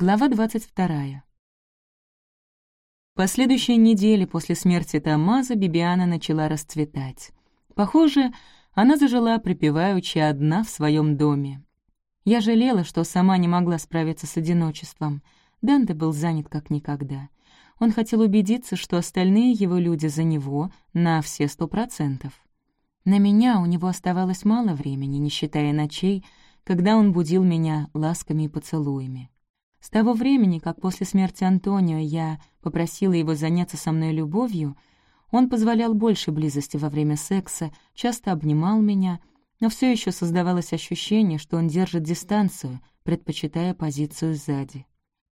Глава 22. Последующие недели после смерти Тамаза Бибиана начала расцветать. Похоже, она зажила припеваючи одна в своем доме. Я жалела, что сама не могла справиться с одиночеством. Данте был занят как никогда. Он хотел убедиться, что остальные его люди за него на все сто процентов. На меня у него оставалось мало времени, не считая ночей, когда он будил меня ласками и поцелуями. С того времени, как после смерти Антонио я попросила его заняться со мной любовью, он позволял больше близости во время секса, часто обнимал меня, но все еще создавалось ощущение, что он держит дистанцию, предпочитая позицию сзади.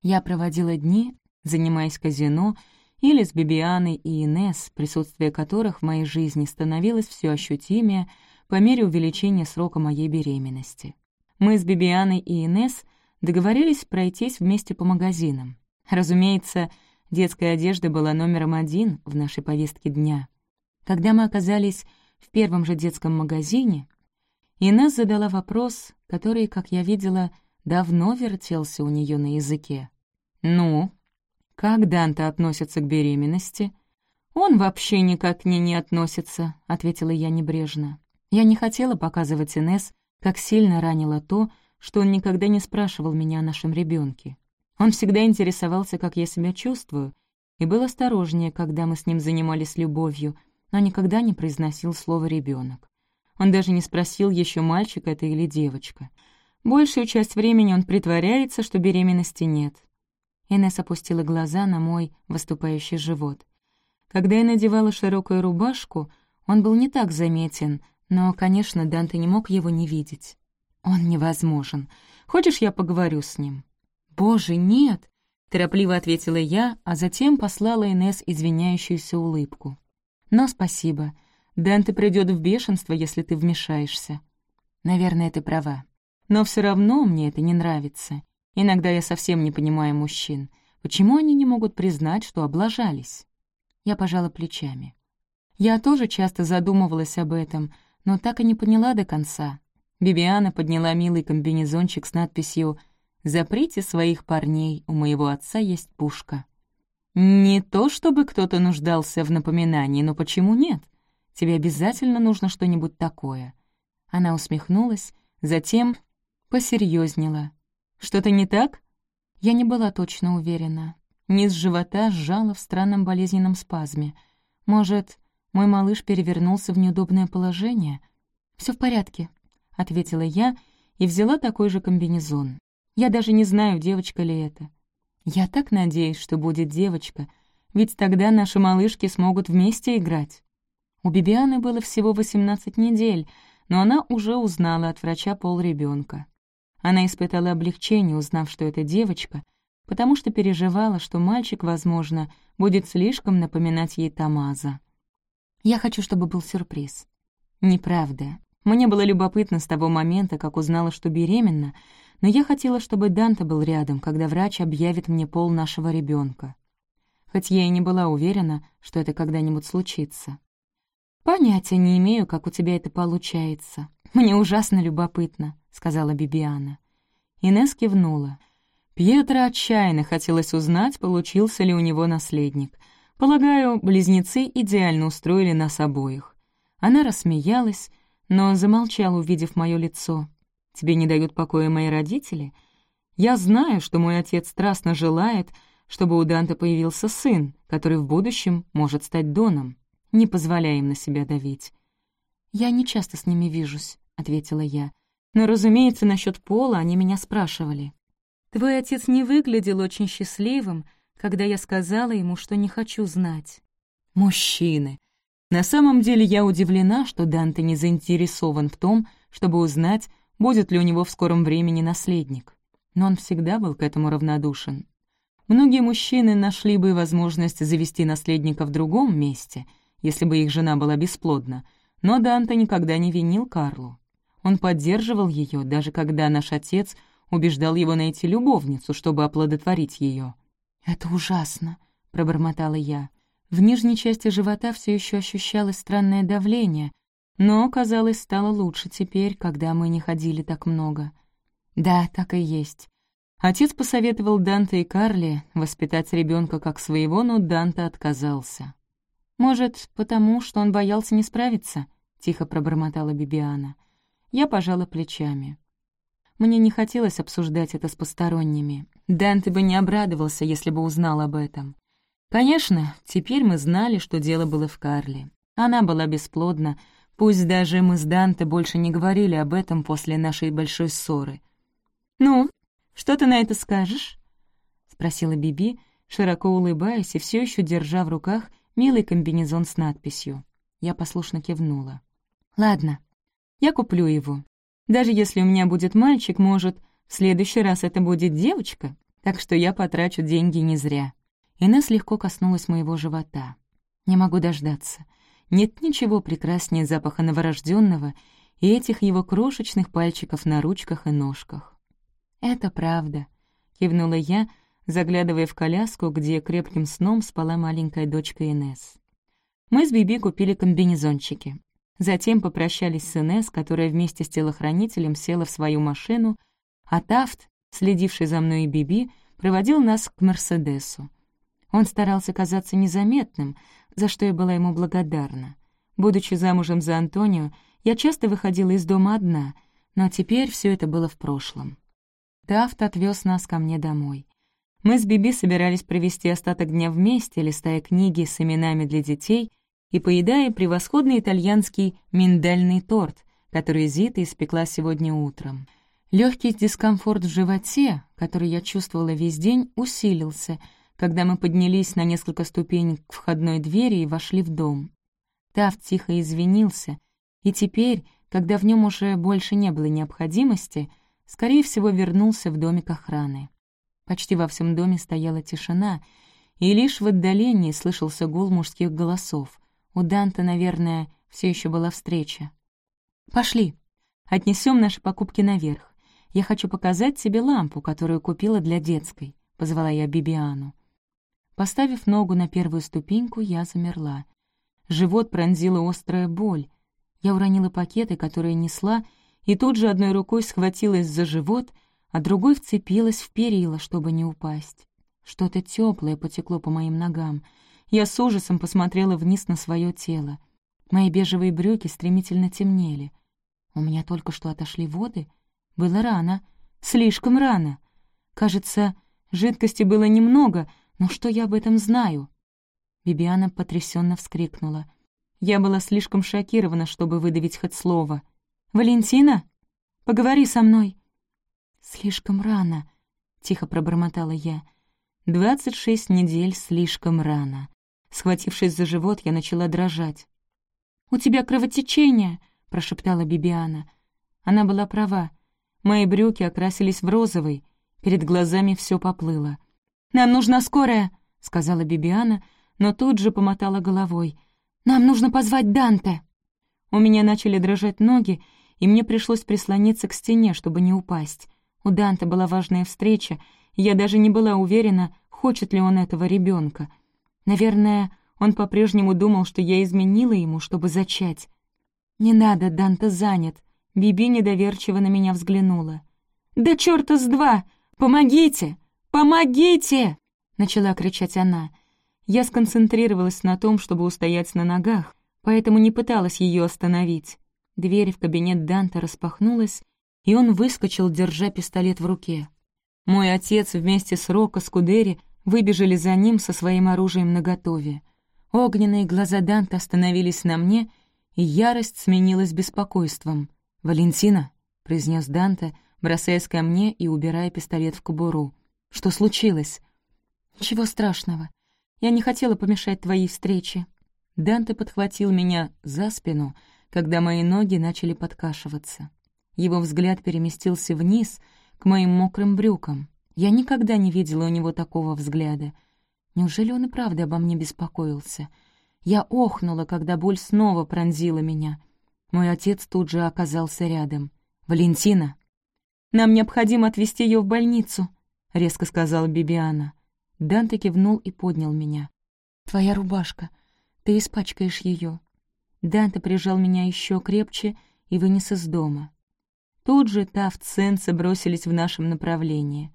Я проводила дни, занимаясь казино, или с Бибианой и Инес, присутствие которых в моей жизни становилось все ощутимее по мере увеличения срока моей беременности. Мы с Бибианой и Инес — Договорились пройтись вместе по магазинам. Разумеется, детская одежда была номером один в нашей повестке дня. Когда мы оказались в первом же детском магазине, Инесс задала вопрос, который, как я видела, давно вертелся у нее на языке. «Ну, как Данте относится к беременности?» «Он вообще никак к ней не относится», — ответила я небрежно. Я не хотела показывать Инесс, как сильно ранило то, что он никогда не спрашивал меня о нашем ребенке. Он всегда интересовался, как я себя чувствую, и был осторожнее, когда мы с ним занимались любовью, но никогда не произносил слово ребенок. Он даже не спросил, еще мальчик это или девочка. Большую часть времени он притворяется, что беременности нет. Инесс опустила глаза на мой выступающий живот. Когда я надевала широкую рубашку, он был не так заметен, но, конечно, Данте не мог его не видеть. «Он невозможен. Хочешь, я поговорю с ним?» «Боже, нет!» — торопливо ответила я, а затем послала Инесс извиняющуюся улыбку. «Но спасибо. Дэнте придет в бешенство, если ты вмешаешься». «Наверное, ты права. Но все равно мне это не нравится. Иногда я совсем не понимаю мужчин. Почему они не могут признать, что облажались?» Я пожала плечами. Я тоже часто задумывалась об этом, но так и не поняла до конца, Бибиана подняла милый комбинезончик с надписью «Заприте своих парней, у моего отца есть пушка». «Не то, чтобы кто-то нуждался в напоминании, но почему нет? Тебе обязательно нужно что-нибудь такое». Она усмехнулась, затем посерьезнела. «Что-то не так?» Я не была точно уверена. Низ живота сжала в странном болезненном спазме. Может, мой малыш перевернулся в неудобное положение? Все в порядке, — ответила я и взяла такой же комбинезон. Я даже не знаю, девочка ли это. Я так надеюсь, что будет девочка, ведь тогда наши малышки смогут вместе играть. У Бибианы было всего 18 недель, но она уже узнала от врача пол ребенка. Она испытала облегчение, узнав, что это девочка, потому что переживала, что мальчик, возможно, будет слишком напоминать ей Тамаза. Я хочу, чтобы был сюрприз. Неправда, мне было любопытно с того момента, как узнала, что беременна, но я хотела, чтобы Данте был рядом, когда врач объявит мне пол нашего ребенка. Хоть я и не была уверена, что это когда-нибудь случится. «Понятия не имею, как у тебя это получается. Мне ужасно любопытно», — сказала Бибиана. Инесс кивнула. Пьетро отчаянно хотелось узнать, получился ли у него наследник. Полагаю, близнецы идеально устроили нас обоих. Она рассмеялась, но замолчал, увидев мое лицо. «Тебе не дают покоя мои родители? Я знаю, что мой отец страстно желает, чтобы у Данте появился сын, который в будущем может стать Доном. Не позволяй им на себя давить». «Я не часто с ними вижусь», — ответила я. «Но, разумеется, насчет пола они меня спрашивали. Твой отец не выглядел очень счастливым, когда я сказала ему, что не хочу знать». «Мужчины! На самом деле я удивлена, что Данте не заинтересован в том, чтобы узнать, будет ли у него в скором времени наследник. Но он всегда был к этому равнодушен. Многие мужчины нашли бы возможность завести наследника в другом месте, если бы их жена была бесплодна, но Данте никогда не винил Карлу. Он поддерживал ее, даже когда наш отец убеждал его найти любовницу, чтобы оплодотворить ее. «Это ужасно», — пробормотала я. В нижней части живота все еще ощущалось странное давление, но, казалось, стало лучше теперь, когда мы не ходили так много. Да, так и есть. Отец посоветовал Данте и Карли воспитать ребенка как своего, но Данте отказался. «Может, потому, что он боялся не справиться?» — тихо пробормотала Бибиана. Я пожала плечами. Мне не хотелось обсуждать это с посторонними. Данте бы не обрадовался, если бы узнал об этом. Конечно, теперь мы знали, что дело было в Карле. Она была бесплодна, пусть даже мы с Данте больше не говорили об этом после нашей большой ссоры. «Ну, что ты на это скажешь?» — спросила Биби, широко улыбаясь и все еще держа в руках милый комбинезон с надписью. Я послушно кивнула. «Ладно, я куплю его. Даже если у меня будет мальчик, может, в следующий раз это будет девочка, так что я потрачу деньги не зря». Инесс легко коснулась моего живота. Не могу дождаться. Нет ничего прекраснее запаха новорожденного и этих его крошечных пальчиков на ручках и ножках. «Это правда», — кивнула я, заглядывая в коляску, где крепким сном спала маленькая дочка Инесс. Мы с Биби купили комбинезончики. Затем попрощались с Инесс, которая вместе с телохранителем села в свою машину, а Тафт, следивший за мной и Биби, проводил нас к Мерседесу. Он старался казаться незаметным, за что я была ему благодарна. Будучи замужем за Антонио, я часто выходила из дома одна, но теперь все это было в прошлом. Тафт отвез нас ко мне домой. Мы с Биби собирались провести остаток дня вместе, листая книги с именами для детей и поедая превосходный итальянский миндальный торт, который Зита испекла сегодня утром. Легкий дискомфорт в животе, который я чувствовала весь день, усилился — когда мы поднялись на несколько ступенек к входной двери и вошли в дом. Тафт тихо извинился, и теперь, когда в нем уже больше не было необходимости, скорее всего, вернулся в домик охраны. Почти во всем доме стояла тишина, и лишь в отдалении слышался гул мужских голосов. У Данта, наверное, все еще была встреча. «Пошли, отнесем наши покупки наверх. Я хочу показать тебе лампу, которую купила для детской», — позвала я Бибиану. Поставив ногу на первую ступеньку, я замерла. Живот пронзила острая боль. Я уронила пакеты, которые несла, и тут же одной рукой схватилась за живот, а другой вцепилась в перила, чтобы не упасть. Что-то теплое потекло по моим ногам. Я с ужасом посмотрела вниз на свое тело. Мои бежевые брюки стремительно темнели. У меня только что отошли воды. Было рано, слишком рано. Кажется, жидкости было немного — но что я об этом знаю?» Бибиана потрясенно вскрикнула. Я была слишком шокирована, чтобы выдавить хоть слово. «Валентина, поговори со мной!» «Слишком рано», — тихо пробормотала я. «Двадцать шесть недель слишком рано». Схватившись за живот, я начала дрожать. «У тебя кровотечение», — прошептала Бибиана. Она была права. Мои брюки окрасились в розовый, перед глазами все поплыло. «Нам нужна скорая», — сказала Бибиана, но тут же помотала головой. «Нам нужно позвать Данте». У меня начали дрожать ноги, и мне пришлось прислониться к стене, чтобы не упасть. У Данте была важная встреча, я даже не была уверена, хочет ли он этого ребенка. Наверное, он по-прежнему думал, что я изменила ему, чтобы зачать. «Не надо, Данте занят». Биби недоверчиво на меня взглянула. «Да чёрта с два! Помогите!» «Помогите!» — начала кричать она. Я сконцентрировалась на том, чтобы устоять на ногах, поэтому не пыталась ее остановить. Дверь в кабинет Данта распахнулась, и он выскочил, держа пистолет в руке. Мой отец вместе с Роко Скудери выбежали за ним со своим оружием наготове. Огненные глаза Данта остановились на мне, и ярость сменилась беспокойством. «Валентина», — произнес Данте, бросаясь ко мне и убирая пистолет в кобуру. Что случилось?» «Ничего страшного. Я не хотела помешать твоей встрече». Данте подхватил меня за спину, когда мои ноги начали подкашиваться. Его взгляд переместился вниз, к моим мокрым брюкам. Я никогда не видела у него такого взгляда. Неужели он и правда обо мне беспокоился? Я охнула, когда боль снова пронзила меня. Мой отец тут же оказался рядом. «Валентина!» «Нам необходимо отвезти ее в больницу», — резко сказала Бибиана. Данте кивнул и поднял меня. «Твоя рубашка. Ты испачкаешь ее. Данте прижал меня еще крепче и вынес из дома. Тут же Сенса бросились в нашем направлении.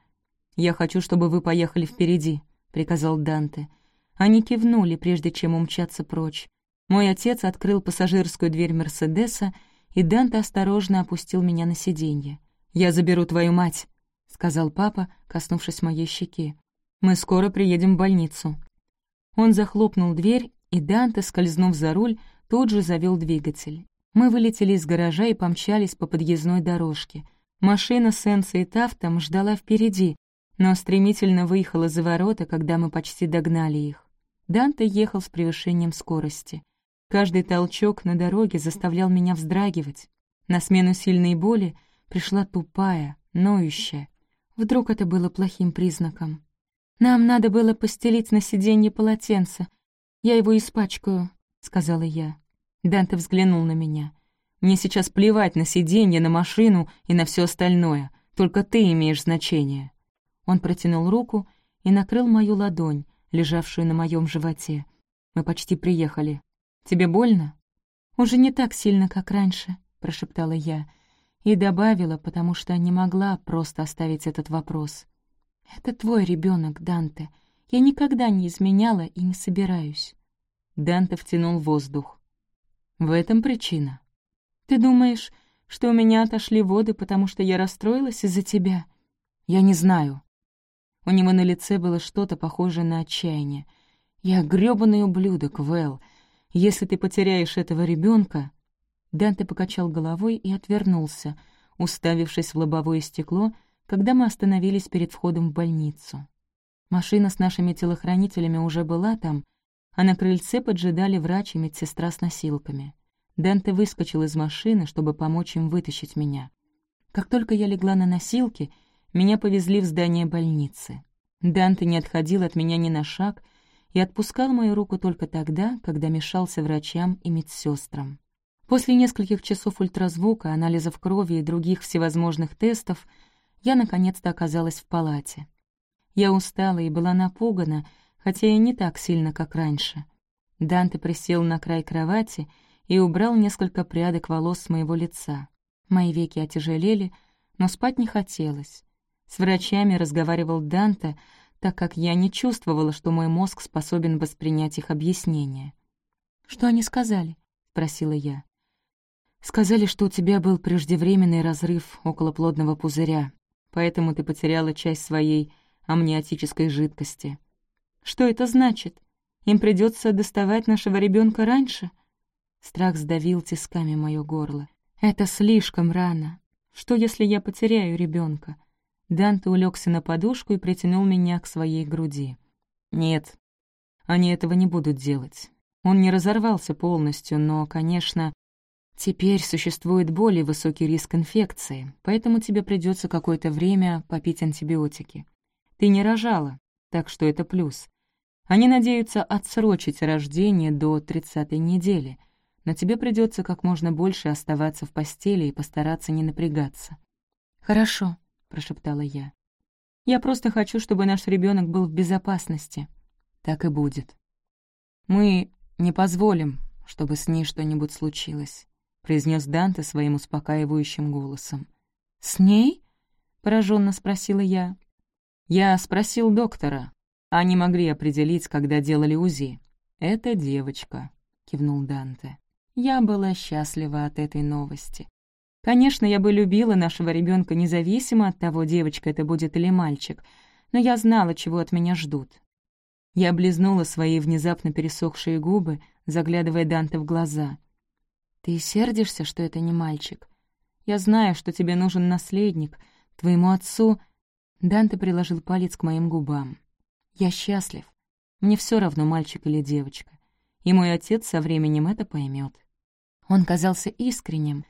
«Я хочу, чтобы вы поехали впереди», — приказал Данте. Они кивнули, прежде чем умчаться прочь. Мой отец открыл пассажирскую дверь Мерседеса, и Данте осторожно опустил меня на сиденье. «Я заберу твою мать», — сказал папа, коснувшись моей щеки. «Мы скоро приедем в больницу». Он захлопнул дверь, и Данте, скользнув за руль, тут же завел двигатель. Мы вылетели из гаража и помчались по подъездной дорожке. Машина с и Тафтом ждала впереди, но стремительно выехала за ворота, когда мы почти догнали их. Данте ехал с превышением скорости. Каждый толчок на дороге заставлял меня вздрагивать. На смену сильной боли пришла тупая, ноющая. Вдруг это было плохим признаком. «Нам надо было постелить на сиденье полотенце. Я его испачкаю», — сказала я. Данте взглянул на меня. «Мне сейчас плевать на сиденье, на машину и на все остальное. Только ты имеешь значение». Он протянул руку и накрыл мою ладонь, лежавшую на моем животе. Мы почти приехали. «Тебе больно?» «Уже не так сильно, как раньше», — прошептала я. И добавила, потому что не могла просто оставить этот вопрос. «Это твой ребенок, Данте. Я никогда не изменяла и не собираюсь». Данте втянул воздух. «В этом причина. Ты думаешь, что у меня отошли воды, потому что я расстроилась из-за тебя? Я не знаю. У него на лице было что-то похожее на отчаяние. «Я грёбаный ублюдок, Вэл. Если ты потеряешь этого ребенка. Данте покачал головой и отвернулся, уставившись в лобовое стекло, когда мы остановились перед входом в больницу. Машина с нашими телохранителями уже была там, а на крыльце поджидали врач и медсестра с носилками. Данте выскочил из машины, чтобы помочь им вытащить меня. Как только я легла на носилки — меня повезли в здание больницы. Данте не отходил от меня ни на шаг и отпускал мою руку только тогда, когда мешался врачам и медсестрам. После нескольких часов ультразвука, анализов крови и других всевозможных тестов я наконец-то оказалась в палате. Я устала и была напугана, хотя и не так сильно, как раньше. Данте присел на край кровати и убрал несколько прядок волос с моего лица. Мои веки отяжелели, но спать не хотелось. С врачами разговаривал Данте, так как я не чувствовала, что мой мозг способен воспринять их объяснения. «Что они сказали?» — спросила я. «Сказали, что у тебя был преждевременный разрыв околоплодного пузыря, поэтому ты потеряла часть своей амниотической жидкости». «Что это значит? Им придется доставать нашего ребенка раньше?» Страх сдавил тисками мое горло. «Это слишком рано. Что, если я потеряю ребенка? Данте улегся на подушку и притянул меня к своей груди. «Нет, они этого не будут делать. Он не разорвался полностью, но, конечно, теперь существует более высокий риск инфекции, поэтому тебе придется какое-то время попить антибиотики. Ты не рожала, так что это плюс. Они надеются отсрочить рождение до 30-й недели, но тебе придется как можно больше оставаться в постели и постараться не напрягаться. «Хорошо», прошептала я. «Я просто хочу, чтобы наш ребенок был в безопасности». «Так и будет». «Мы не позволим, чтобы с ней что-нибудь случилось», — произнес Данте своим успокаивающим голосом. «С ней?» — пораженно спросила я. «Я спросил доктора. Они могли определить, когда делали УЗИ. Это девочка», — кивнул Данте. Я была счастлива от этой новости. Конечно, я бы любила нашего ребенка независимо от того, девочка это будет или мальчик, но я знала, чего от меня ждут. Я облизнула свои внезапно пересохшие губы, заглядывая Данте в глаза. «Ты сердишься, что это не мальчик? Я знаю, что тебе нужен наследник. Твоему отцу...» Данте приложил палец к моим губам. «Я счастлив. Мне все равно, мальчик или девочка. И мой отец со временем это поймет. Он казался искренним,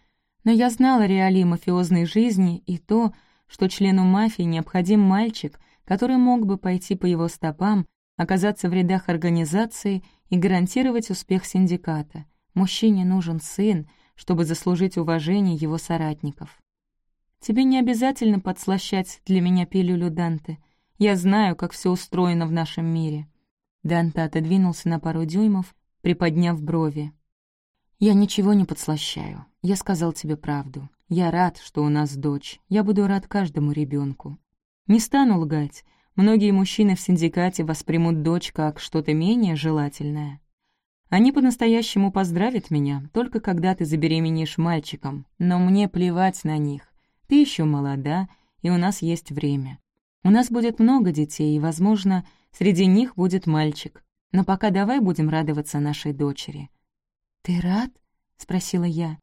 но я знала реалии мафиозной жизни и то, что члену мафии необходим мальчик, который мог бы пойти по его стопам, оказаться в рядах организации и гарантировать успех синдиката. Мужчине нужен сын, чтобы заслужить уважение его соратников. Тебе не обязательно подслащать для меня пилюлю Данте. Я знаю, как все устроено в нашем мире». Данте отодвинулся на пару дюймов, приподняв брови. «Я ничего не подслащаю. Я сказал тебе правду. Я рад, что у нас дочь. Я буду рад каждому ребенку. Не стану лгать, многие мужчины в синдикате воспримут дочь как что-то менее желательное. Они по-настоящему поздравят меня, только когда ты забеременеешь мальчиком, но мне плевать на них. Ты еще молода, и у нас есть время. У нас будет много детей, и, возможно, среди них будет мальчик. Но пока давай будем радоваться нашей дочери». «Ты рад?» — спросила я.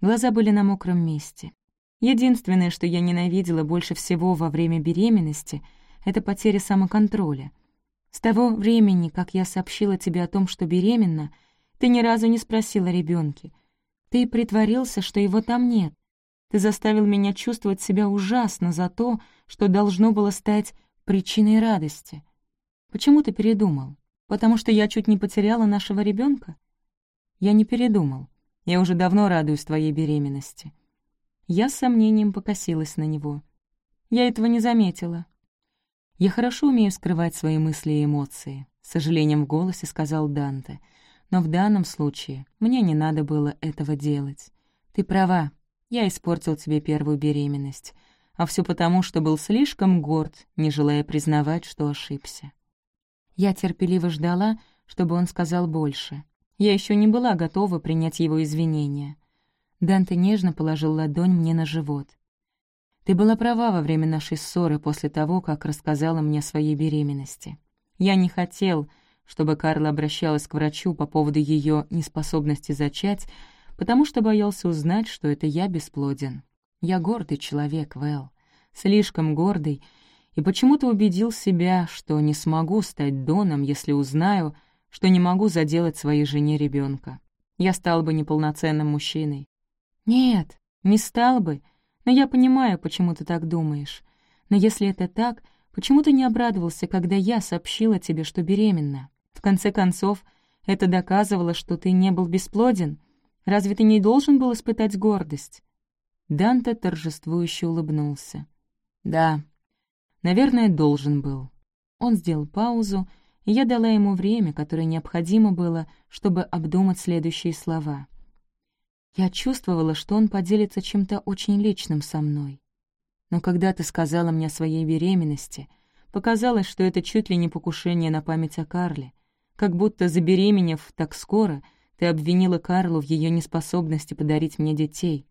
Глаза были на мокром месте. Единственное, что я ненавидела больше всего во время беременности, — это потеря самоконтроля. С того времени, как я сообщила тебе о том, что беременна, ты ни разу не спросила о ребёнке. Ты притворился, что его там нет. Ты заставил меня чувствовать себя ужасно за то, что должно было стать причиной радости. Почему ты передумал? Потому что я чуть не потеряла нашего ребёнка? Я не передумал. Я уже давно радуюсь твоей беременности. Я с сомнением покосилась на него. Я этого не заметила. «Я хорошо умею скрывать свои мысли и эмоции», — с сожалением в голосе сказал Данте. «Но в данном случае мне не надо было этого делать. Ты права, я испортил тебе первую беременность, а все потому, что был слишком горд, не желая признавать, что ошибся». Я терпеливо ждала, чтобы он сказал больше. Я еще не была готова принять его извинения. Данте нежно положил ладонь мне на живот. Ты была права во время нашей ссоры после того, как рассказала мне о своей беременности. Я не хотел, чтобы Карла обращалась к врачу по поводу ее неспособности зачать, потому что боялся узнать, что это я бесплоден. Я гордый человек, Вэл, слишком гордый, и почему-то убедил себя, что не смогу стать Доном, если узнаю, что не могу заделать своей жене ребенка. Я стал бы неполноценным мужчиной. Нет, не стал бы, но я понимаю, почему ты так думаешь. Но если это так, почему ты не обрадовался, когда я сообщила тебе, что беременна? В конце концов, это доказывало, что ты не был бесплоден. Разве ты не должен был испытать гордость?» Данте торжествующе улыбнулся. «Да, наверное, должен был». Он сделал паузу, и я дала ему время, которое необходимо было, чтобы обдумать следующие слова — я чувствовала, что он поделится чем-то очень личным со мной. Но когда ты сказала мне о своей беременности, показалось, что это чуть ли не покушение на память о Карле, как будто, забеременев так скоро, ты обвинила Карлу в ее неспособности подарить мне детей.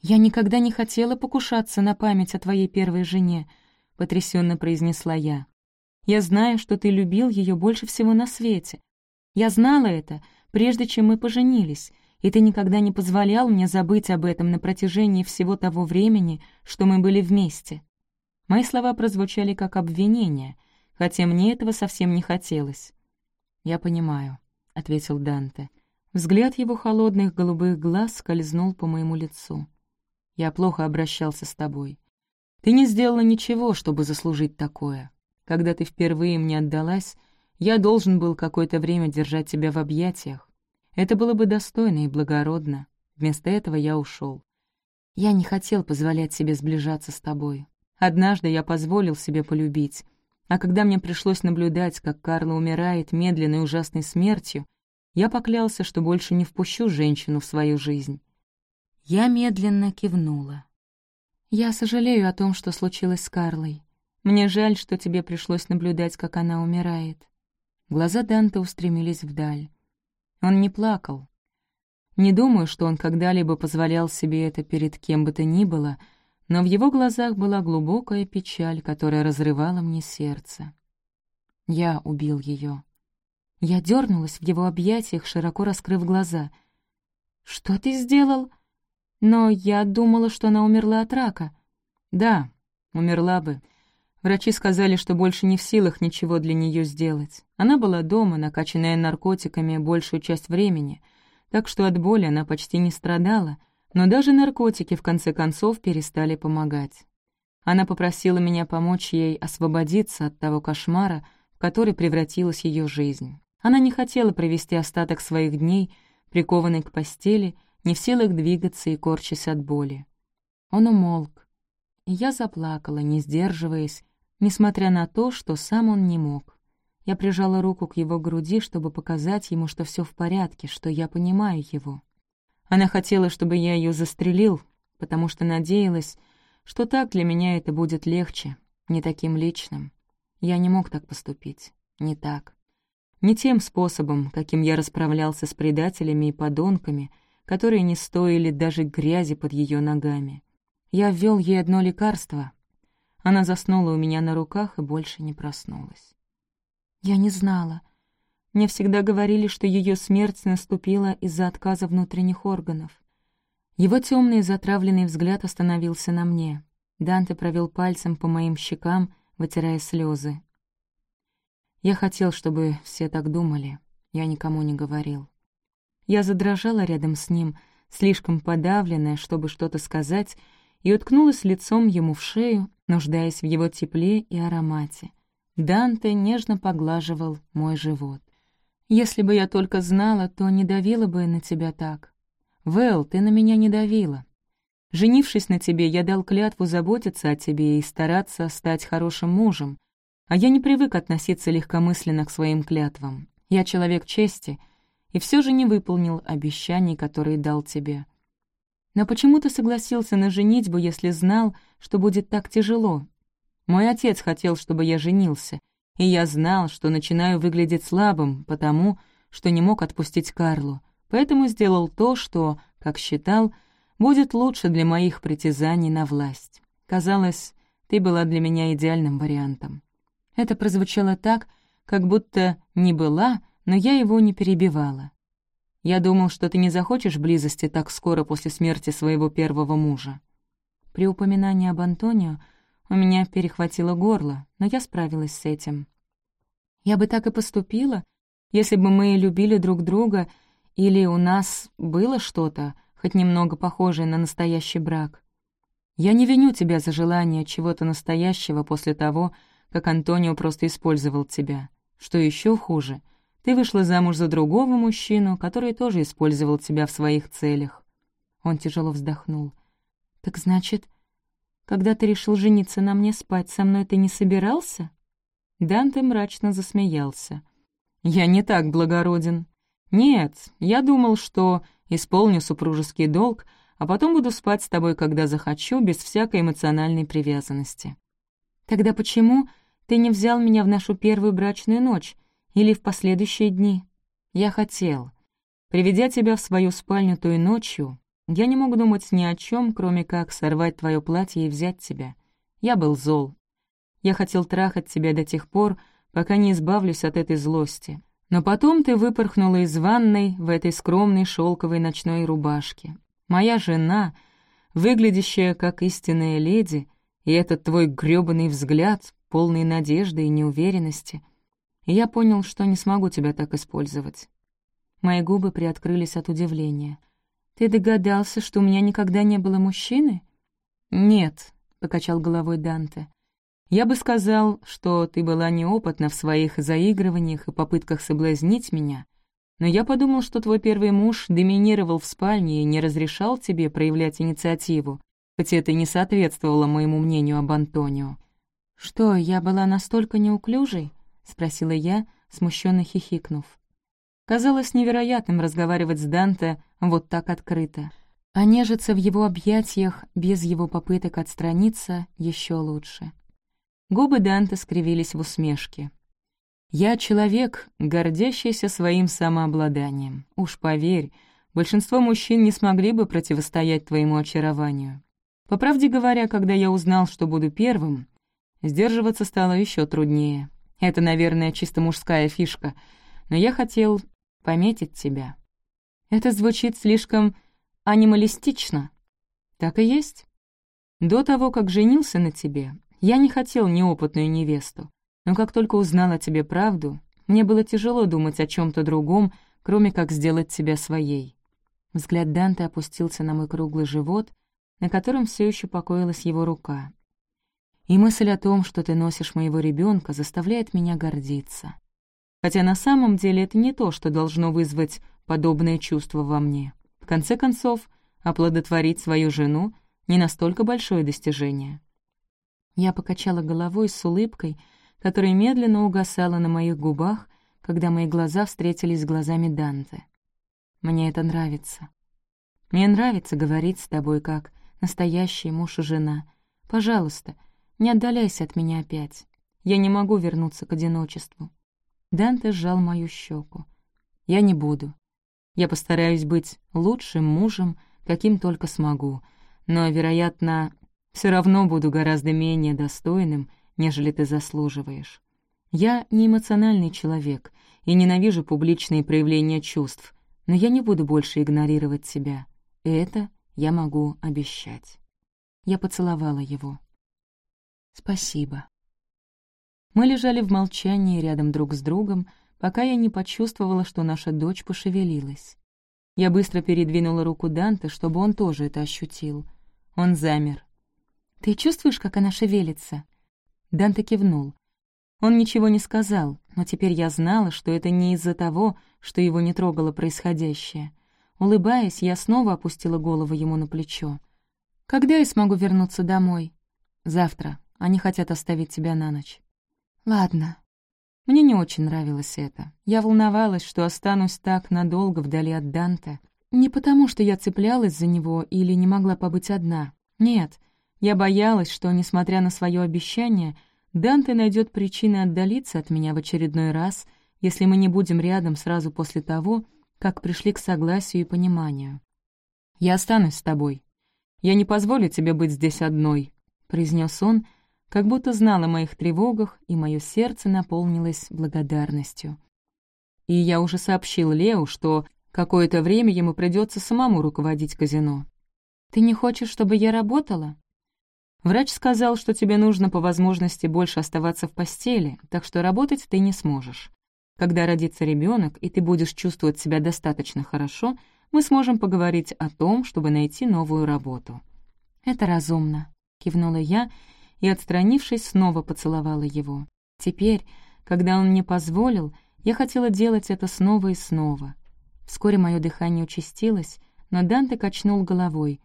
«Я никогда не хотела покушаться на память о твоей первой жене», — потрясенно произнесла я. «Я знаю, что ты любил ее больше всего на свете. Я знала это, прежде чем мы поженились, и ты никогда не позволял мне забыть об этом на протяжении всего того времени, что мы были вместе». Мои слова прозвучали как обвинение, хотя мне этого совсем не хотелось. «Я понимаю», — ответил Данте. Взгляд его холодных голубых глаз скользнул по моему лицу. «Я плохо обращался с тобой. Ты не сделала ничего, чтобы заслужить такое. Когда ты впервые мне отдалась, я должен был какое-то время держать тебя в объятиях, это было бы достойно и благородно. Вместо этого я ушел. Я не хотел позволять себе сближаться с тобой. Однажды я позволил себе полюбить, а когда мне пришлось наблюдать, как Карла умирает медленной ужасной смертью, я поклялся, что больше не впущу женщину в свою жизнь. Я медленно кивнула. «Я сожалею о том, что случилось с Карлой. Мне жаль, что тебе пришлось наблюдать, как она умирает». Глаза Данте устремились вдаль. Он не плакал. Не думаю, что он когда-либо позволял себе это перед кем бы то ни было, но в его глазах была глубокая печаль, которая разрывала мне сердце. Я убил ее. Я дернулась в его объятиях, широко раскрыв глаза. «Что ты сделал?» «Но я думала, что она умерла от рака». «Да, умерла бы. Врачи сказали, что больше не в силах ничего для нее сделать. Она была дома, накачанная наркотиками большую часть времени, так что от боли она почти не страдала, но даже наркотики в конце концов перестали помогать. Она попросила меня помочь ей освободиться от того кошмара, в который превратилась ее жизнь. Она не хотела провести остаток своих дней, прикованной к постели, не в силах двигаться и корчась от боли. Он умолк, и я заплакала, не сдерживаясь, несмотря на то, что сам он не мог. Я прижала руку к его груди, чтобы показать ему, что все в порядке, что я понимаю его. Она хотела, чтобы я ее застрелил, потому что надеялась, что так для меня это будет легче. не таким личным. Я не мог так поступить. Не так. Не тем способом, каким я расправлялся с предателями и подонками, которые не стоили даже грязи под ее ногами. Я ввел ей одно лекарство. Она заснула у меня на руках и больше не проснулась. Я не знала. Мне всегда говорили, что ее смерть наступила из-за отказа внутренних органов. Его темный затравленный взгляд остановился на мне. Данте провел пальцем по моим щекам, вытирая слезы. Я хотел, чтобы все так думали. Я никому не говорил. Я задрожала рядом с ним, слишком подавленная, чтобы что-то сказать, и уткнулась лицом ему в шею, нуждаясь в его тепле и аромате. Данте нежно поглаживал мой живот. «Если бы я только знала, то не давила бы на тебя так. Вэл, ты на меня не давила. Женившись на тебе, я дал клятву заботиться о тебе и стараться стать хорошим мужем, а я не привык относиться легкомысленно к своим клятвам. Я человек чести, и все же не выполнил обещаний, которые дал тебе. Но почему ты согласился на женитьбу, если знал, что будет так тяжело? Мой отец хотел, чтобы я женился, и я знал, что начинаю выглядеть слабым, потому что не мог отпустить Карлу, поэтому сделал то, что, как считал, будет лучше для моих притязаний на власть. Казалось, ты была для меня идеальным вариантом. Это прозвучало так, как будто не была, но я его не перебивала. Я думал, что ты не захочешь близости так скоро после смерти своего первого мужа. При упоминании об Антонио у меня перехватило горло, но я справилась с этим. Я бы так и поступила, если бы мы любили друг друга или у нас было что-то, хоть немного похожее на настоящий брак. Я не виню тебя за желание чего-то настоящего после того, как Антонио просто использовал тебя. Что еще хуже, ты вышла замуж за другого мужчину, который тоже использовал тебя в своих целях. Он тяжело вздохнул. «Так значит, когда ты решил жениться на мне, спать со мной ты не собирался?» Данте мрачно засмеялся. «Я не так благороден. Нет, я думал, что исполню супружеский долг, а потом буду спать с тобой, когда захочу, без всякой эмоциональной привязанности. Тогда почему ты не взял меня в нашу первую брачную ночь или в последующие дни? Я хотел. Приведя тебя в свою спальню той ночью, я не мог думать ни о чем, кроме как сорвать твое платье и взять тебя. Я был зол. Я хотел трахать тебя до тех пор, пока не избавлюсь от этой злости. Но потом ты выпорхнула из ванной в этой скромной шелковой ночной рубашке. Моя жена, выглядящая как истинная леди, и этот твой грёбаный взгляд, полный надежды и неуверенности. Я понял, что не смогу тебя так использовать. Мои губы приоткрылись от удивления. «Ты догадался, что у меня никогда не было мужчины?» «Нет», — покачал головой Данте. «Я бы сказал, что ты была неопытна в своих заигрываниях и попытках соблазнить меня, но я подумал, что твой первый муж доминировал в спальне и не разрешал тебе проявлять инициативу, хотя это не соответствовало моему мнению об Антонио. «Что, я была настолько неуклюжей?» — спросила я, смущенно хихикнув. Казалось невероятным разговаривать с Данте вот так открыто. А нежиться в его объятиях без его попыток отстраниться еще лучше. Губы Данте скривились в усмешке. «Я человек, гордящийся своим самообладанием. Уж поверь, большинство мужчин не смогли бы противостоять твоему очарованию. По правде говоря, когда я узнал, что буду первым, сдерживаться стало еще труднее. Это, наверное, чисто мужская фишка, но я хотел пометить тебя. Это звучит слишком анималистично. Так и есть. До того, как женился на тебе, я не хотел неопытную невесту, но как только узнал о тебе правду, мне было тяжело думать о чем то другом, кроме как сделать тебя своей. Взгляд Данте опустился на мой круглый живот, на котором все еще покоилась его рука. И мысль о том, что ты носишь моего ребенка, заставляет меня гордиться. Хотя на самом деле это не то, что должно вызвать подобное чувство во мне. В конце концов, оплодотворить свою жену — не настолько большое достижение. Я покачала головой с улыбкой, которая медленно угасала на моих губах, когда мои глаза встретились с глазами Данте. Мне это нравится. Мне нравится говорить с тобой как настоящий муж и жена. Пожалуйста, Не отдаляйся от меня опять. Я не могу вернуться к одиночеству». Данте сжал мою щеку. «Я не буду. Я постараюсь быть лучшим мужем, каким только смогу, но, вероятно, все равно буду гораздо менее достойным, нежели ты заслуживаешь. Я не эмоциональный человек и ненавижу публичные проявления чувств, но я не буду больше игнорировать тебя. И это я могу обещать. Я поцеловала его. Спасибо. Мы лежали в молчании рядом друг с другом, пока я не почувствовала, что наша дочь пошевелилась. Я быстро передвинула руку Данте, чтобы он тоже это ощутил. Он замер. «Ты чувствуешь, как она шевелится?» Данте кивнул. Он ничего не сказал, но теперь я знала, что это не из-за того, что его не трогало происходящее. Улыбаясь, я снова опустила голову ему на плечо. «Когда я смогу вернуться домой?» «Завтра. Они хотят оставить тебя на ночь». «Ладно». Мне не очень нравилось это. Я волновалась, что останусь так надолго вдали от Данте. Не потому, что я цеплялась за него или не могла побыть одна. Нет, я боялась, что, несмотря на свое обещание, Данте найдет причины отдалиться от меня в очередной раз, если мы не будем рядом сразу после того, как пришли к согласию и пониманию. «Я останусь с тобой. Я не позволю тебе быть здесь одной», — произнес он, как будто знал о моих тревогах, и мое сердце наполнилось благодарностью. И я уже сообщил Лео, что какое-то время ему придется самому руководить казино. «Ты не хочешь, чтобы я работала?» Врач сказал, что тебе нужно по возможности больше оставаться в постели, так что работать ты не сможешь. Когда родится ребенок, и ты будешь чувствовать себя достаточно хорошо, мы сможем поговорить о том, чтобы найти новую работу». «Это разумно», — кивнула я и, отстранившись, снова поцеловала его. Теперь, когда он мне позволил, я хотела делать это снова и снова. Вскоре мое дыхание участилось, но Данте качнул головой.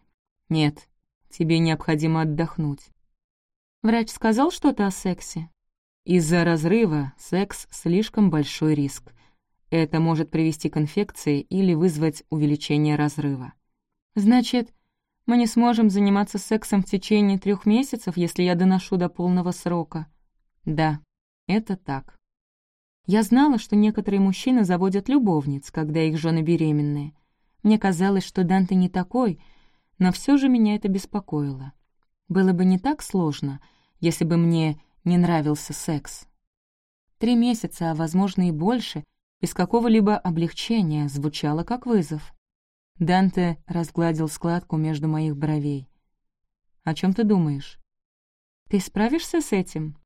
«Нет, тебе необходимо отдохнуть». «Врач сказал что-то о сексе?» Из-за разрыва секс — слишком большой риск. Это может привести к инфекции или вызвать увеличение разрыва. Значит, мы не сможем заниматься сексом в течение трех месяцев, если я доношу до полного срока. Да, это так. Я знала, что некоторые мужчины заводят любовниц, когда их жены беременные. Мне казалось, что Данте не такой, но все же меня это беспокоило. Было бы не так сложно, если бы мне не нравился секс. Три месяца, а, возможно, и больше, без какого-либо облегчения, звучало как вызов. Данте разгладил складку между моих бровей. «О чем ты думаешь?» «Ты справишься с этим?»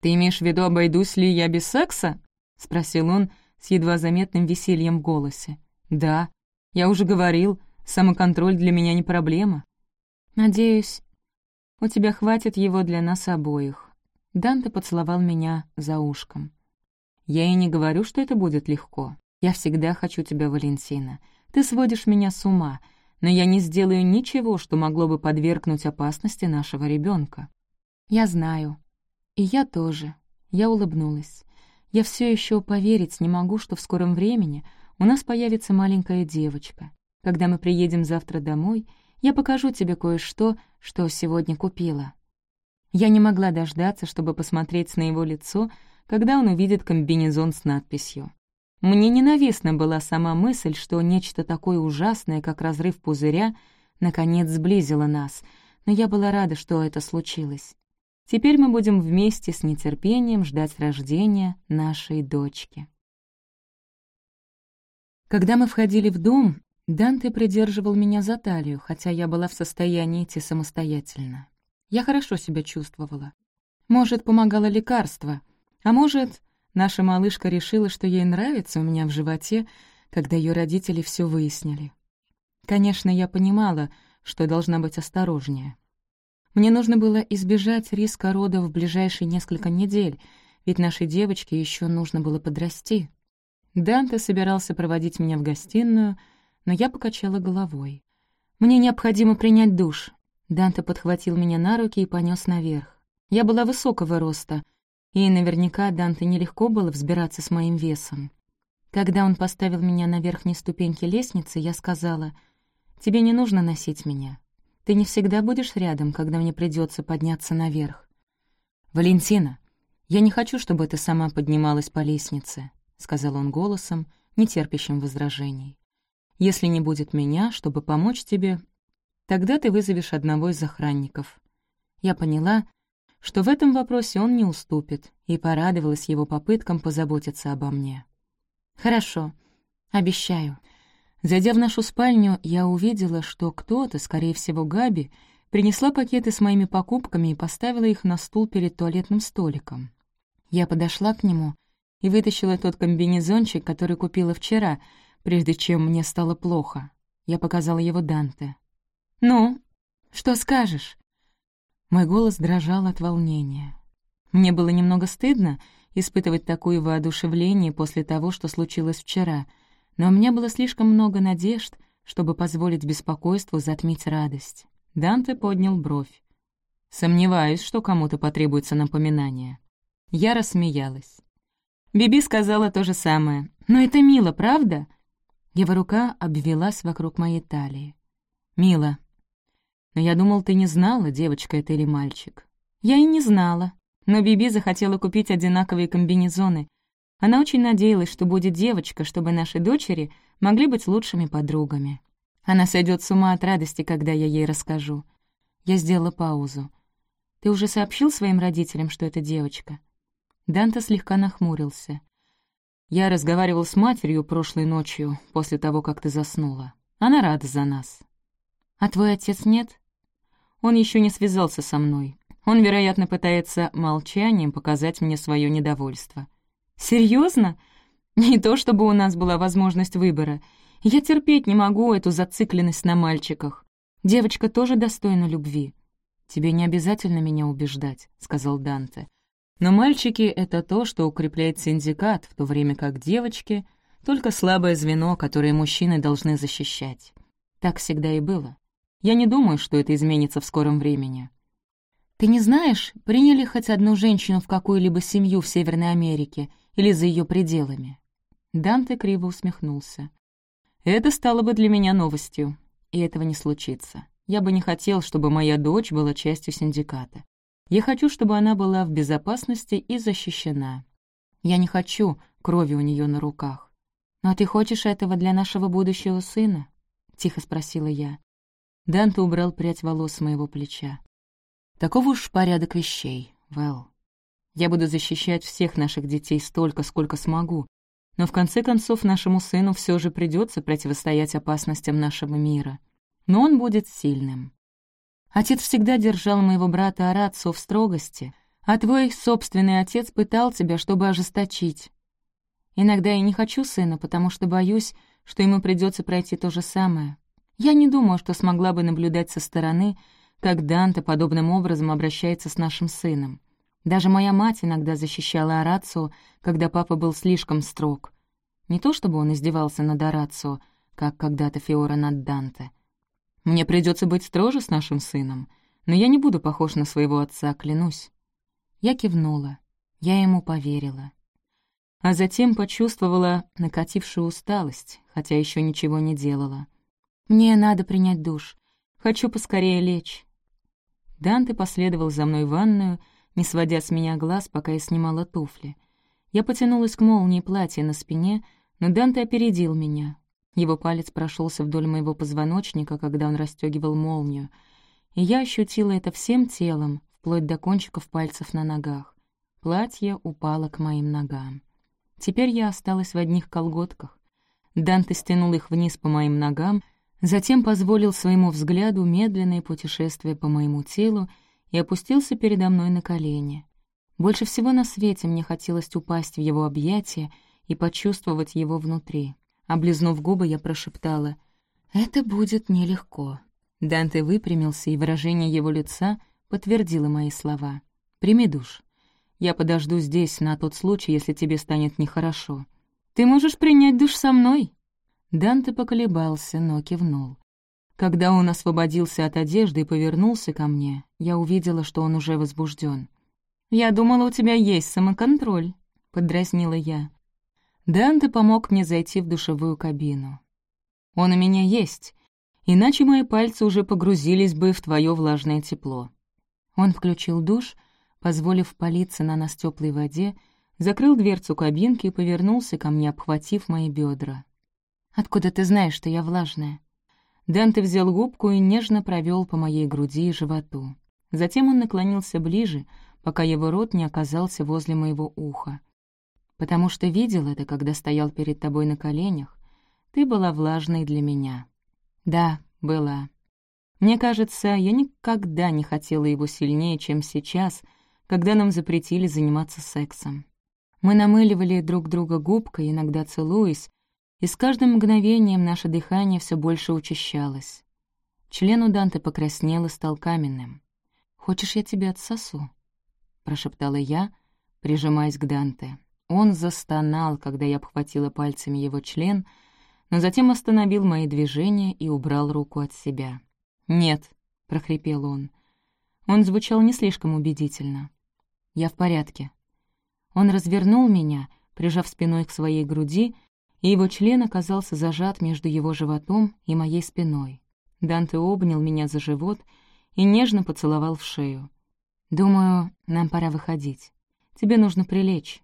«Ты имеешь в виду, обойдусь ли я без секса?» — спросил он с едва заметным весельем в голосе. «Да, я уже говорил, самоконтроль для меня не проблема». «Надеюсь, у тебя хватит его для нас обоих». Данте поцеловал меня за ушком. «Я и не говорю, что это будет легко. Я всегда хочу тебя, Валентина. Ты сводишь меня с ума, но я не сделаю ничего, что могло бы подвергнуть опасности нашего ребенка. «Я знаю. И я тоже». Я улыбнулась. «Я все еще поверить не могу, что в скором времени у нас появится маленькая девочка. Когда мы приедем завтра домой, я покажу тебе кое-что, что сегодня купила. Я не могла дождаться, чтобы посмотреть на его лицо, когда он увидит комбинезон с надписью. Мне ненавистна была сама мысль, что нечто такое ужасное, как разрыв пузыря, наконец сблизило нас, но я была рада, что это случилось. Теперь мы будем вместе с нетерпением ждать рождения нашей дочки. Когда мы входили в дом, Данте придерживал меня за талию, хотя я была в состоянии идти самостоятельно. Я хорошо себя чувствовала. Может, помогало лекарство, а может, наша малышка решила, что ей нравится у меня в животе, когда ее родители все выяснили. Конечно, я понимала, что должна быть осторожнее. Мне нужно было избежать риска родов в ближайшие несколько недель, ведь нашей девочке еще нужно было подрасти. Данте собирался проводить меня в гостиную, но я покачала головой. «Мне необходимо принять душ. Данте подхватил меня на руки и понес наверх. Я была высокого роста, и наверняка Данте нелегко было взбираться с моим весом. Когда он поставил меня на верхней ступеньке лестницы, я сказала, «Тебе не нужно носить меня. Ты не всегда будешь рядом, когда мне придется подняться наверх». «Валентина, я не хочу, чтобы ты сама поднималась по лестнице», — сказал он голосом, не терпящим возражений. «Если не будет меня, чтобы помочь тебе, тогда ты вызовешь одного из охранников». Я поняла, что в этом вопросе он не уступит, и порадовалась его попыткам позаботиться обо мне. «Хорошо, обещаю». Зайдя в нашу спальню, я увидела, что кто-то, скорее всего Габи, принесла пакеты с моими покупками и поставила их на стул перед туалетным столиком. Я подошла к нему и вытащила тот комбинезончик, который купила вчера, прежде чем мне стало плохо. Я показала его Данте. «Ну, что скажешь?» Мой голос дрожал от волнения. Мне было немного стыдно испытывать такое воодушевление после того, что случилось вчера, но у меня было слишком много надежд, чтобы позволить беспокойству затмить радость. Данте поднял бровь. «Сомневаюсь, что кому-то потребуется напоминание». Я рассмеялась. Биби сказала то же самое. «Но это мило, правда?» Его рука обвелась вокруг моей талии. «Мило. Но я думал, ты не знала, девочка это или мальчик». «Я и не знала. Но Биби захотела купить одинаковые комбинезоны. Она очень надеялась, что будет девочка, чтобы наши дочери могли быть лучшими подругами. Она сойдет с ума от радости, когда я ей расскажу. Я сделала паузу. «Ты уже сообщил своим родителям, что это девочка?» Данте слегка нахмурился. «Я разговаривал с матерью прошлой ночью, после того, как ты заснула. Она рада за нас». «А твой отец нет?» «Он еще не связался со мной. Он, вероятно, пытается молчанием показать мне свое недовольство». Серьезно? Не то чтобы у нас была возможность выбора. Я терпеть не могу эту зацикленность на мальчиках. Девочка тоже достойна любви. «Тебе не обязательно меня убеждать», — сказал Данте. «Но мальчики — это то, что укрепляет синдикат, в то время как девочки — только слабое звено, которое мужчины должны защищать. Так всегда и было. Я не думаю, что это изменится в скором времени». «Ты не знаешь, приняли хоть одну женщину в какую-либо семью в Северной Америке или за ее пределами?» Данте криво усмехнулся. Это стало бы для меня новостью, и этого не случится. Я бы не хотел, чтобы моя дочь была частью синдиката. Я хочу, чтобы она была в безопасности и защищена. Я не хочу крови у нее на руках. «Но ты хочешь этого для нашего будущего сына?» — тихо спросила я. Данте убрал прядь волос с моего плеча. «Таков уж порядок вещей, Вэл. Я буду защищать всех наших детей столько, сколько смогу, но в конце концов нашему сыну все же придется противостоять опасностям нашего мира. Но он будет сильным. Отец всегда держал моего брата Арацу в строгости, а твой собственный отец пытал тебя, чтобы ожесточить. Иногда я не хочу сына, потому что боюсь, что ему придется пройти то же самое. Я не думаю, что смогла бы наблюдать со стороны, как Данте подобным образом обращается с нашим сыном. Даже моя мать иногда защищала Арацу, когда папа был слишком строг. Не то чтобы он издевался над Арацу, как когда-то Фиора над Данте. Мне придется быть строже с нашим сыном, но я не буду похож на своего отца, клянусь. Я кивнула. Я ему поверила. А затем почувствовала накатившую усталость, хотя еще ничего не делала. «Мне надо принять душ. Хочу поскорее лечь». Данте последовал за мной в ванную, не сводя с меня глаз, пока я снимала туфли. Я потянулась к молнии платья на спине, но Данте опередил меня. Его палец прошелся вдоль моего позвоночника, когда он расстегивал молнию, и я ощутила это всем телом, вплоть до кончиков пальцев на ногах. Платье упало к моим ногам. Теперь я осталась в одних колготках. Данте стянул их вниз по моим ногам, затем позволил своему взгляду медленное путешествие по моему телу и опустился передо мной на колени. Больше всего на свете мне хотелось упасть в его объятия и почувствовать его внутри. Облизнув губы, я прошептала «Это будет нелегко». Данте выпрямился, и выражение его лица подтвердило мои слова. «Прими душ. Я подожду здесь на тот случай, если тебе станет нехорошо. Ты можешь принять душ со мной?» Данте поколебался, но кивнул. Когда он освободился от одежды и повернулся ко мне, я увидела, что он уже возбужден. «Я думала, у тебя есть самоконтроль», — подразнила я. Данте помог мне зайти в душевую кабину. «Он у меня есть, иначе мои пальцы уже погрузились бы в твое влажное тепло». Он включил душ, позволив палиться на нас теплой воде, закрыл дверцу кабинки и повернулся ко мне, обхватив мои бедра. «Откуда ты знаешь, что я влажная?» Данте взял губку и нежно провел по моей груди и животу. Затем он наклонился ближе, пока его рот не оказался возле моего уха. «Потому что видел это, когда стоял перед тобой на коленях. Ты была влажной для меня». «Да, была. Мне кажется, я никогда не хотела его сильнее, чем сейчас, когда нам запретили заниматься сексом. Мы намыливали друг друга губкой, иногда целуясь, и с каждым мгновением наше дыхание все больше учащалось. Член у Данте покраснел и стал каменным. «Хочешь, я тебя отсосу?» — прошептала я, прижимаясь к Данте. Он застонал, когда я обхватила пальцами его член, но затем остановил мои движения и убрал руку от себя. «Нет», — прохрипел он. Он звучал не слишком убедительно. «Я в порядке». Он развернул меня, прижав спиной к своей груди, и его член оказался зажат между его животом и моей спиной. Данте обнял меня за живот — и нежно поцеловал в шею. «Думаю, нам пора выходить. Тебе нужно прилечь».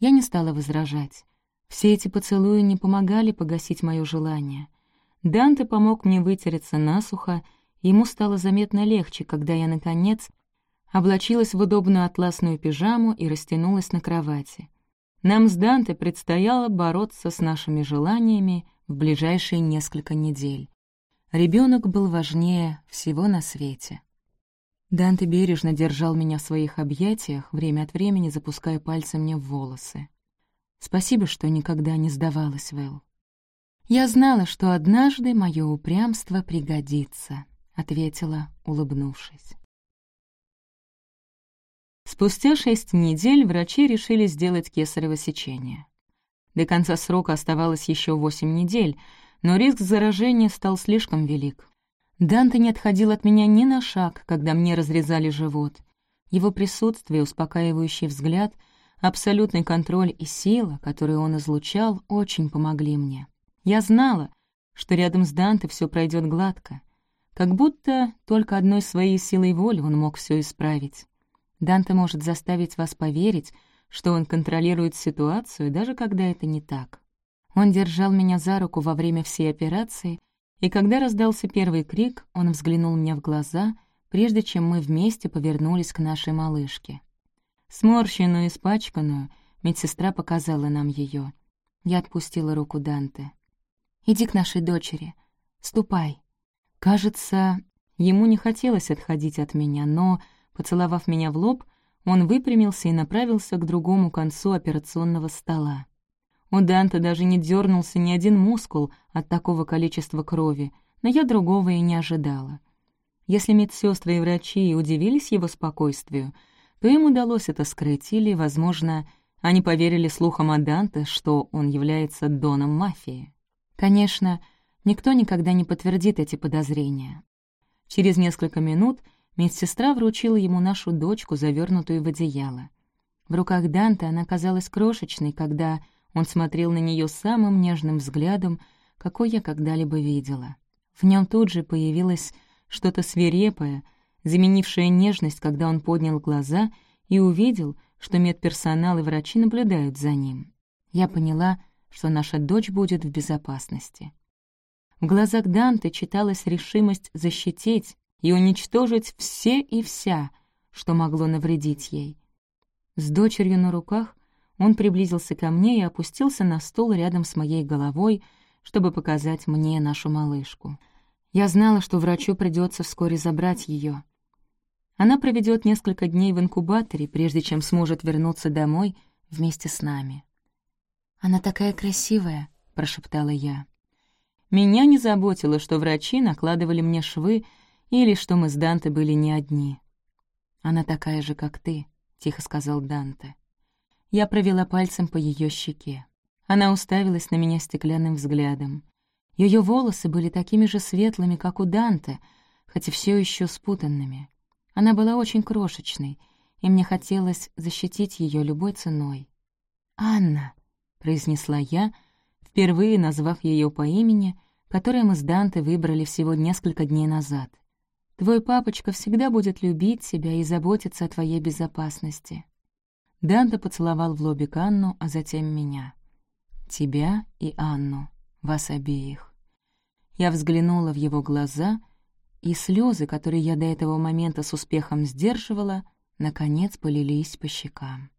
Я не стала возражать. Все эти поцелуи не помогали погасить мое желание. Данте помог мне вытереться насухо, ему стало заметно легче, когда я, наконец, облачилась в удобную атласную пижаму и растянулась на кровати. Нам с Данте предстояло бороться с нашими желаниями в ближайшие несколько недель. Ребенок был важнее всего на свете. Данте бережно держал меня в своих объятиях, время от времени запуская пальцы мне в волосы. Спасибо, что никогда не сдавалась, Вэл. «Я знала, что однажды мое упрямство пригодится», — ответила, улыбнувшись. Спустя шесть недель врачи решили сделать кесарево сечение. До конца срока оставалось еще восемь недель — но риск заражения стал слишком велик. Данте не отходил от меня ни на шаг, когда мне разрезали живот. Его присутствие, успокаивающий взгляд, абсолютный контроль и сила, которые он излучал, очень помогли мне. Я знала, что рядом с Данте все пройдет гладко, как будто только одной своей силой воли он мог все исправить. Данте может заставить вас поверить, что он контролирует ситуацию, даже когда это не так. Он держал меня за руку во время всей операции, и когда раздался первый крик, он взглянул мне в глаза, прежде чем мы вместе повернулись к нашей малышке. Сморщенную, испачканную, медсестра показала нам ее. Я отпустила руку Данте. «Иди к нашей дочери. Ступай». Кажется, ему не хотелось отходить от меня, но, поцеловав меня в лоб, он выпрямился и направился к другому концу операционного стола. У Данте даже не дернулся ни один мускул от такого количества крови, но я другого и не ожидала. Если медсестры и врачи удивились его спокойствию, то им удалось это скрыть, или, возможно, они поверили слухам о Данте, что он является доном мафии. Конечно, никто никогда не подтвердит эти подозрения. Через несколько минут медсестра вручила ему нашу дочку, завернутую в одеяло. В руках Данте она казалась крошечной, когда он смотрел на нее самым нежным взглядом, какой я когда-либо видела. В нем тут же появилось что-то свирепое, заменившее нежность, когда он поднял глаза и увидел, что медперсонал и врачи наблюдают за ним. Я поняла, что наша дочь будет в безопасности. В глазах Данте читалась решимость защитить и уничтожить все и вся, что могло навредить ей. С дочерью на руках он приблизился ко мне и опустился на стол рядом с моей головой, чтобы показать мне нашу малышку. Я знала, что врачу придется вскоре забрать ее. Она проведет несколько дней в инкубаторе, прежде чем сможет вернуться домой вместе с нами. «Она такая красивая», — прошептала я. Меня не заботило, что врачи накладывали мне швы или что мы с Данте были не одни. «Она такая же, как ты», — тихо сказал Данте. Я провела пальцем по ее щеке. Она уставилась на меня стеклянным взглядом. Ее волосы были такими же светлыми, как у Данте, хотя все еще спутанными. Она была очень крошечной, и мне хотелось защитить ее любой ценой. «Анна», — произнесла я, впервые назвав ее по имени, которое мы с Данте выбрали всего несколько дней назад. Твой папочка всегда будет любить тебя и заботиться о твоей безопасности». Данте поцеловал в лобик Анну, а затем меня. «Тебя и Анну, вас обеих». Я взглянула в его глаза, и слезы, которые я до этого момента с успехом сдерживала, наконец полились по щекам.